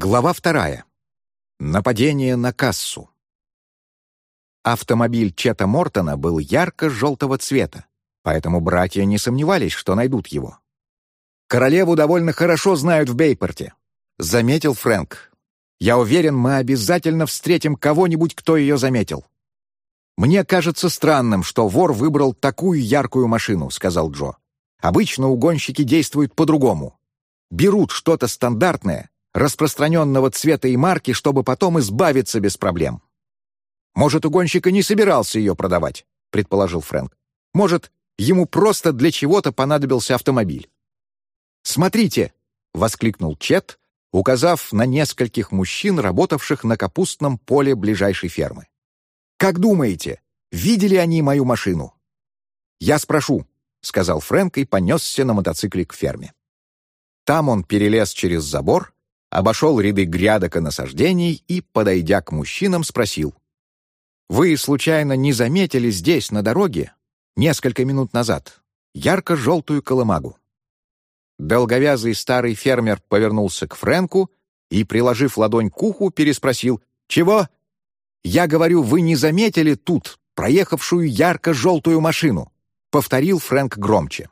Глава вторая. Нападение на кассу. Автомобиль Чета Мортона был ярко-желтого цвета, поэтому братья не сомневались, что найдут его. «Королеву довольно хорошо знают в Бейпорте», — заметил Фрэнк. «Я уверен, мы обязательно встретим кого-нибудь, кто ее заметил». «Мне кажется странным, что вор выбрал такую яркую машину», — сказал Джо. «Обычно угонщики действуют по-другому. Берут что-то стандартное, распространенного цвета и марки, чтобы потом избавиться без проблем. «Может, угонщик и не собирался ее продавать», — предположил Фрэнк. «Может, ему просто для чего-то понадобился автомобиль». «Смотрите!» — воскликнул Чет, указав на нескольких мужчин, работавших на капустном поле ближайшей фермы. «Как думаете, видели они мою машину?» «Я спрошу», — сказал Фрэнк и понесся на мотоцикле к ферме. Там он перелез через забор обошел ряды грядок и насаждений и, подойдя к мужчинам, спросил. «Вы, случайно, не заметили здесь, на дороге, несколько минут назад, ярко-желтую колымагу?» Долговязый старый фермер повернулся к Фрэнку и, приложив ладонь к уху, переспросил «Чего?» «Я говорю, вы не заметили тут проехавшую ярко-желтую машину?» — повторил Фрэнк громче.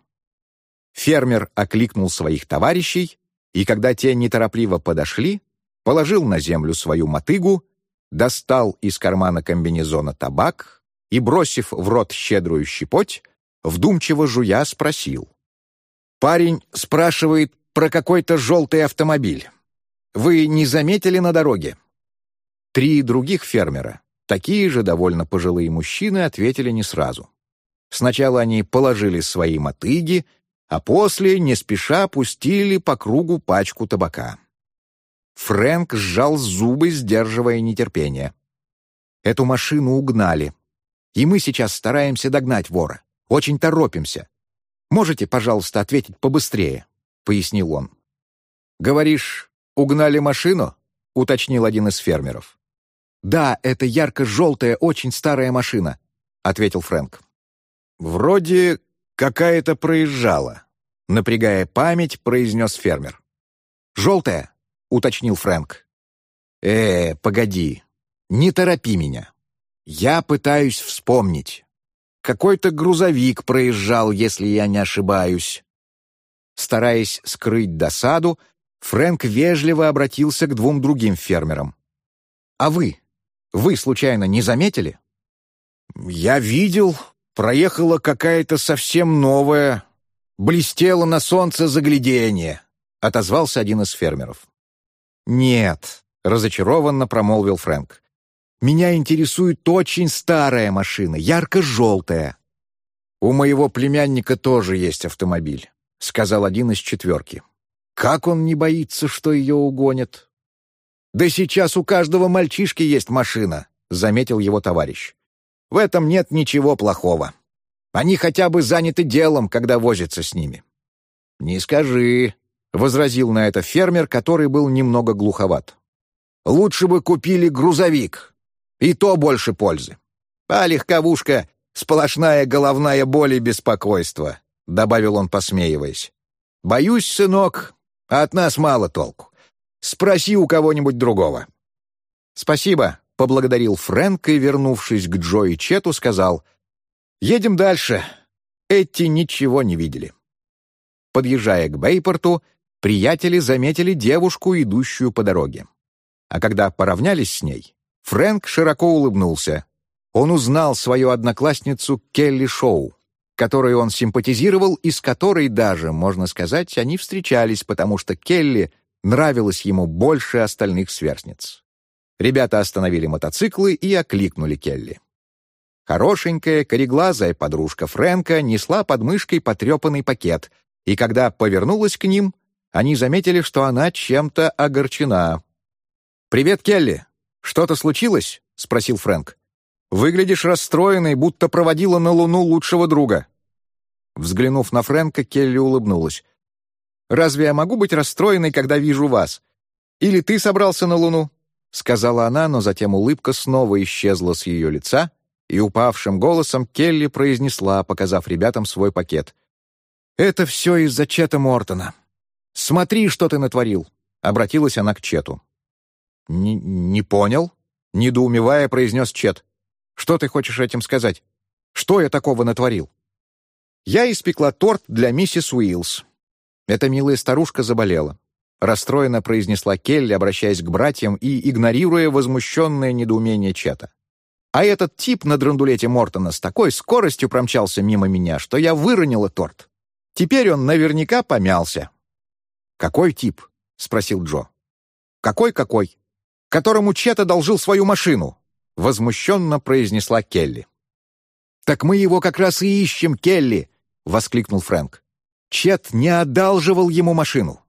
Фермер окликнул своих товарищей, и когда те неторопливо подошли, положил на землю свою мотыгу, достал из кармана комбинезона табак и, бросив в рот щедрую щепоть, вдумчиво жуя спросил. «Парень спрашивает про какой-то желтый автомобиль. Вы не заметили на дороге?» Три других фермера, такие же довольно пожилые мужчины, ответили не сразу. Сначала они положили свои мотыги а после не спеша пустили по кругу пачку табака. Фрэнк сжал зубы, сдерживая нетерпение. Эту машину угнали, и мы сейчас стараемся догнать вора. Очень торопимся. Можете, пожалуйста, ответить побыстрее?» — пояснил он. «Говоришь, угнали машину?» — уточнил один из фермеров. «Да, это ярко-желтая, очень старая машина», — ответил Фрэнк. «Вроде «Какая-то проезжала», — напрягая память, произнес фермер. «Желтая?» — уточнил Фрэнк. «Э, погоди, не торопи меня. Я пытаюсь вспомнить. Какой-то грузовик проезжал, если я не ошибаюсь». Стараясь скрыть досаду, Фрэнк вежливо обратился к двум другим фермерам. «А вы? Вы, случайно, не заметили?» «Я видел, проехала какая-то совсем новая, блестела на солнце загляденье», — отозвался один из фермеров. «Нет», — разочарованно промолвил Фрэнк. «Меня интересует очень старая машина, ярко-желтая». «У моего племянника тоже есть автомобиль», — сказал один из четверки. «Как он не боится, что ее угонят?» «Да сейчас у каждого мальчишки есть машина», — заметил его товарищ. В этом нет ничего плохого. Они хотя бы заняты делом, когда возятся с ними». «Не скажи», — возразил на это фермер, который был немного глуховат. «Лучше бы купили грузовик. И то больше пользы. А легковушка — сплошная головная боль и беспокойство», — добавил он, посмеиваясь. «Боюсь, сынок, от нас мало толку. Спроси у кого-нибудь другого». «Спасибо», — поблагодарил Фрэнк и, вернувшись к Джо и Чету, сказал, «Едем дальше. Эти ничего не видели». Подъезжая к Бейпорту, приятели заметили девушку, идущую по дороге. А когда поравнялись с ней, Фрэнк широко улыбнулся. Он узнал свою одноклассницу Келли Шоу, которой он симпатизировал и с которой даже, можно сказать, они встречались, потому что Келли нравилась ему больше остальных сверстниц. Ребята остановили мотоциклы и окликнули Келли. Хорошенькая, кореглазая подружка Фрэнка несла под мышкой потрепанный пакет, и когда повернулась к ним, они заметили, что она чем-то огорчена. «Привет, Келли! Что-то случилось?» — спросил Фрэнк. «Выглядишь расстроенной, будто проводила на Луну лучшего друга». Взглянув на Фрэнка, Келли улыбнулась. «Разве я могу быть расстроенной, когда вижу вас? Или ты собрался на Луну?» — сказала она, но затем улыбка снова исчезла с ее лица, и упавшим голосом Келли произнесла, показав ребятам свой пакет. «Это все из-за Чета Мортона. Смотри, что ты натворил!» — обратилась она к Чету. «Не, понял?» — недоумевая произнес Чет. «Что ты хочешь этим сказать? Что я такого натворил?» «Я испекла торт для миссис Уиллс». Эта милая старушка заболела. Расстроенно произнесла Келли, обращаясь к братьям и игнорируя возмущенное недоумение Чета. А этот тип на драндулете Мортона с такой скоростью промчался мимо меня, что я выронила торт. Теперь он наверняка помялся. «Какой тип?» — спросил Джо. «Какой-какой? Которому Чет одолжил свою машину!» — возмущенно произнесла Келли. «Так мы его как раз и ищем, Келли!» — воскликнул Фрэнк. Чет не одалживал ему машину.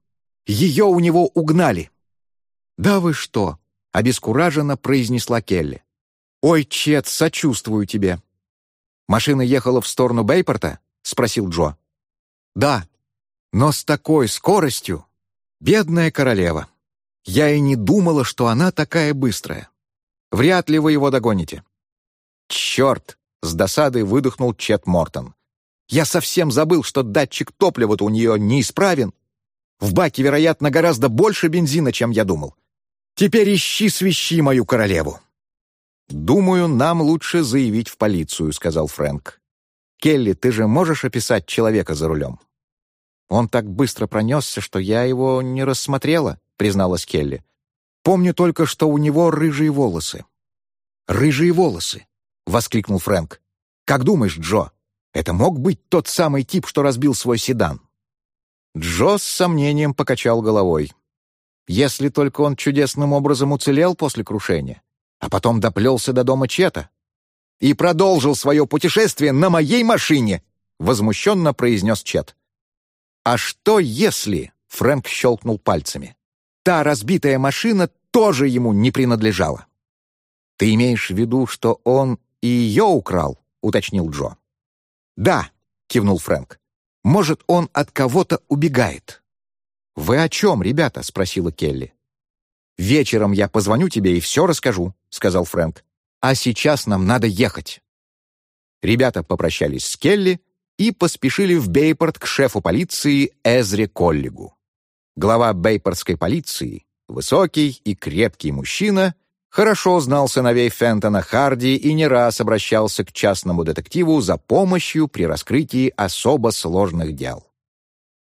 Ее у него угнали. «Да вы что?» — обескураженно произнесла Келли. «Ой, Чет, сочувствую тебе». «Машина ехала в сторону Бейпорта?» — спросил Джо. «Да, но с такой скоростью! Бедная королева! Я и не думала, что она такая быстрая. Вряд ли вы его догоните». «Черт!» — с досадой выдохнул Чет Мортон. «Я совсем забыл, что датчик топлива-то у нее неисправен. В баке, вероятно, гораздо больше бензина, чем я думал. Теперь ищи свищи мою королеву». «Думаю, нам лучше заявить в полицию», — сказал Фрэнк. «Келли, ты же можешь описать человека за рулем?» «Он так быстро пронесся, что я его не рассмотрела», — призналась Келли. «Помню только, что у него рыжие волосы». «Рыжие волосы!» — воскликнул Фрэнк. «Как думаешь, Джо, это мог быть тот самый тип, что разбил свой седан?» Джо с сомнением покачал головой. «Если только он чудесным образом уцелел после крушения, а потом доплелся до дома Чета и продолжил свое путешествие на моей машине!» — возмущенно произнес Чет. «А что если...» — Фрэнк щелкнул пальцами. «Та разбитая машина тоже ему не принадлежала». «Ты имеешь в виду, что он и ее украл?» — уточнил Джо. «Да», — кивнул Фрэнк. Может, он от кого-то убегает». «Вы о чем, ребята?» — спросила Келли. «Вечером я позвоню тебе и все расскажу», — сказал Фрэнк. «А сейчас нам надо ехать». Ребята попрощались с Келли и поспешили в Бейпорт к шефу полиции Эзре Коллигу. Глава бейпортской полиции, высокий и крепкий мужчина — хорошо знал сыновей Фентона Харди и не раз обращался к частному детективу за помощью при раскрытии особо сложных дел.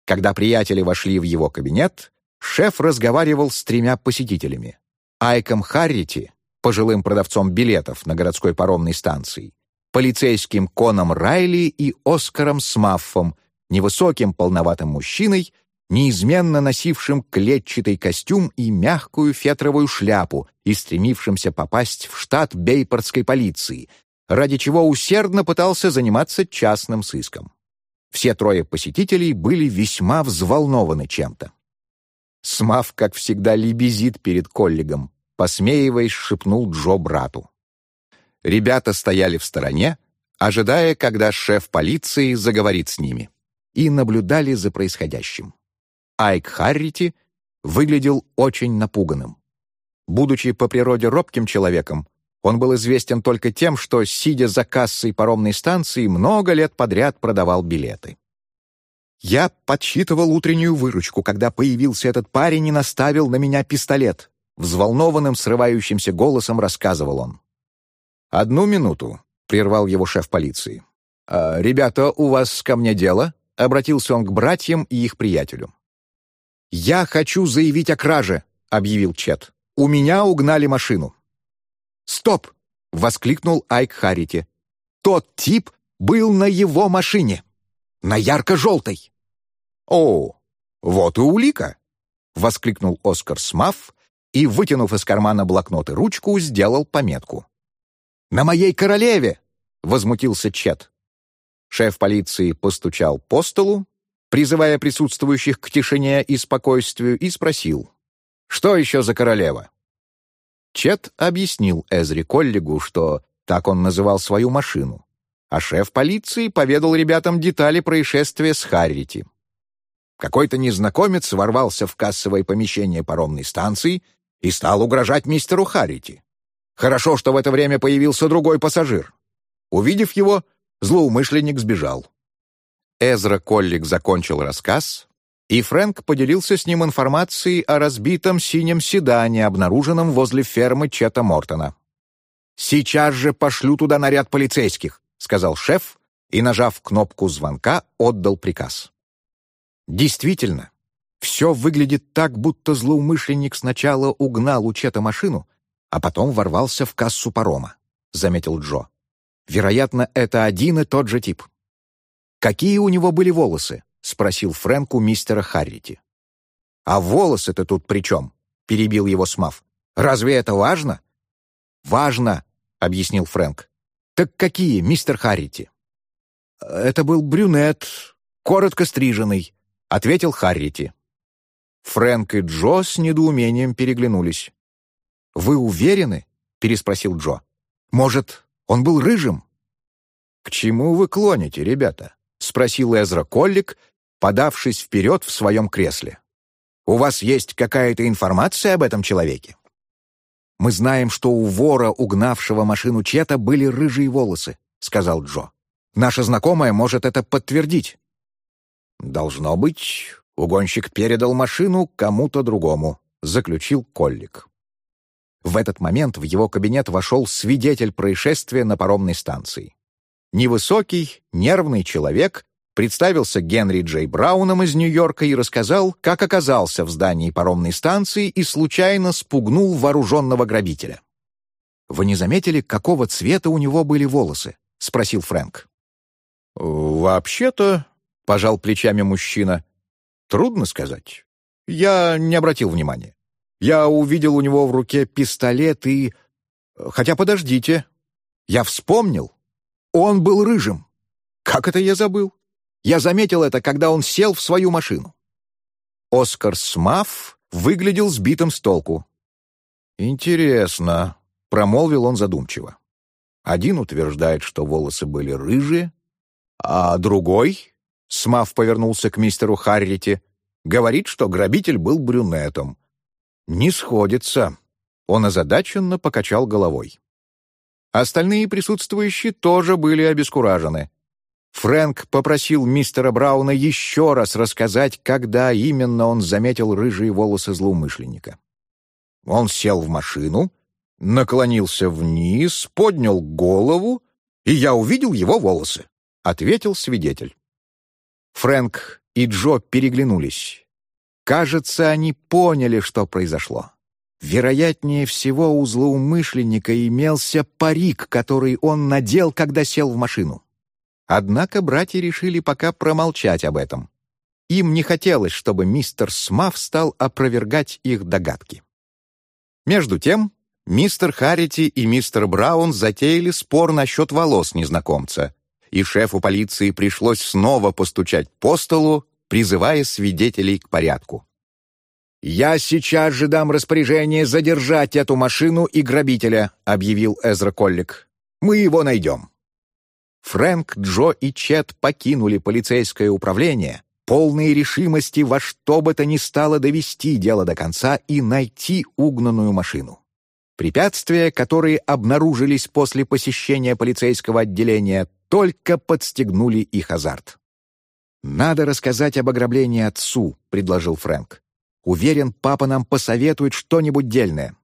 Когда приятели вошли в его кабинет, шеф разговаривал с тремя посетителями. Айком Харрити, пожилым продавцом билетов на городской паромной станции, полицейским Коном Райли и Оскаром Смаффом, невысоким полноватым мужчиной, неизменно носившим клетчатый костюм и мягкую фетровую шляпу и стремившимся попасть в штат бейпортской полиции, ради чего усердно пытался заниматься частным сыском. Все трое посетителей были весьма взволнованы чем-то. Смав, как всегда, лебезит перед коллегом, посмеиваясь, шепнул Джо брату. Ребята стояли в стороне, ожидая, когда шеф полиции заговорит с ними, и наблюдали за происходящим. Айк Харрити выглядел очень напуганным. Будучи по природе робким человеком, он был известен только тем, что, сидя за кассой паромной станции, много лет подряд продавал билеты. «Я подсчитывал утреннюю выручку, когда появился этот парень и наставил на меня пистолет», взволнованным, срывающимся голосом рассказывал он. «Одну минуту», — прервал его шеф полиции. «А, «Ребята, у вас ко мне дело?» — обратился он к братьям и их приятелю. «Я хочу заявить о краже», — объявил Чет. «У меня угнали машину». «Стоп!» — воскликнул Айк Харити. «Тот тип был на его машине. На ярко-желтой». «О, вот и улика!» — воскликнул Оскар Смафф и, вытянув из кармана блокнот и ручку, сделал пометку. «На моей королеве!» — возмутился Чет. Шеф полиции постучал по столу, призывая присутствующих к тишине и спокойствию, и спросил, «Что еще за королева?» Чет объяснил Эзри Коллигу, что так он называл свою машину, а шеф полиции поведал ребятам детали происшествия с Харрити. Какой-то незнакомец ворвался в кассовое помещение паромной станции и стал угрожать мистеру Харрити. Хорошо, что в это время появился другой пассажир. Увидев его, злоумышленник сбежал. Эзра Коллик закончил рассказ, и Фрэнк поделился с ним информацией о разбитом синем седане, обнаруженном возле фермы Чета Мортона. «Сейчас же пошлю туда наряд полицейских», — сказал шеф, и, нажав кнопку звонка, отдал приказ. Действительно, все выглядит так, будто злоумышленник сначала угнал у Чета машину, а потом ворвался в кассу парома, — заметил Джо. Вероятно, это один и тот же тип. «Какие у него были волосы?» — спросил Фрэнк у мистера Харрити. «А волосы-то тут при чем?» — перебил его Смав. «Разве это важно?» «Важно», — объяснил Фрэнк. «Так какие, мистер Харрити?» «Это был брюнет, коротко стриженный», — ответил Харрити. Фрэнк и Джо с недоумением переглянулись. «Вы уверены?» — переспросил Джо. «Может, он был рыжим?» «К чему вы клоните, ребята?» — спросил Эзра Коллик, подавшись вперед в своем кресле. «У вас есть какая-то информация об этом человеке?» «Мы знаем, что у вора, угнавшего машину Чета, были рыжие волосы», — сказал Джо. «Наша знакомая может это подтвердить». «Должно быть, угонщик передал машину кому-то другому», — заключил Коллик. В этот момент в его кабинет вошел свидетель происшествия на паромной станции. Невысокий, нервный человек представился Генри Джей Брауном из Нью-Йорка и рассказал, как оказался в здании паромной станции и случайно спугнул вооруженного грабителя. «Вы не заметили, какого цвета у него были волосы?» — спросил Фрэнк. «Вообще-то пожал плечами мужчина. Трудно сказать. Я не обратил внимания. Я увидел у него в руке пистолет и... Хотя подождите. Я вспомнил. Он был рыжим. Как это я забыл? Я заметил это, когда он сел в свою машину. Оскар Смаф выглядел сбитым с толку. «Интересно», — промолвил он задумчиво. Один утверждает, что волосы были рыжие, а другой Смав повернулся к мистеру Харрити. Говорит, что грабитель был брюнетом. Не сходится. Он озадаченно покачал головой. Остальные присутствующие тоже были обескуражены. Фрэнк попросил мистера Брауна еще раз рассказать, когда именно он заметил рыжие волосы злоумышленника. Он сел в машину, наклонился вниз, поднял голову, и я увидел его волосы, — ответил свидетель. Фрэнк и Джо переглянулись. Кажется, они поняли, что произошло. Вероятнее всего, у злоумышленника имелся парик, который он надел, когда сел в машину. Однако братья решили пока промолчать об этом. Им не хотелось, чтобы мистер Смаф стал опровергать их догадки. Между тем, мистер Харрити и мистер Браун затеяли спор насчет волос незнакомца, и шефу полиции пришлось снова постучать по столу, призывая свидетелей к порядку. «Я сейчас же дам распоряжение задержать эту машину и грабителя», — объявил Эзра Коллик. «Мы его найдем». Фрэнк, Джо и Чет покинули полицейское управление, полные решимости во что бы то ни стало довести дело до конца и найти угнанную машину. Препятствия, которые обнаружились после посещения полицейского отделения, только подстегнули их азарт. «Надо рассказать об ограблении отцу», — предложил Фрэнк. «Уверен, папа нам посоветует что-нибудь дельное».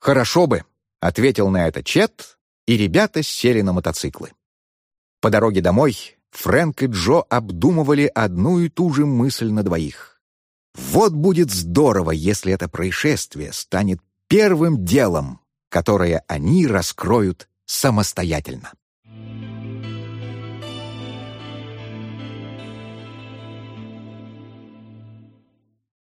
«Хорошо бы», — ответил на это Чет, и ребята сели на мотоциклы. По дороге домой Фрэнк и Джо обдумывали одну и ту же мысль на двоих. Вот будет здорово, если это происшествие станет первым делом, которое они раскроют самостоятельно.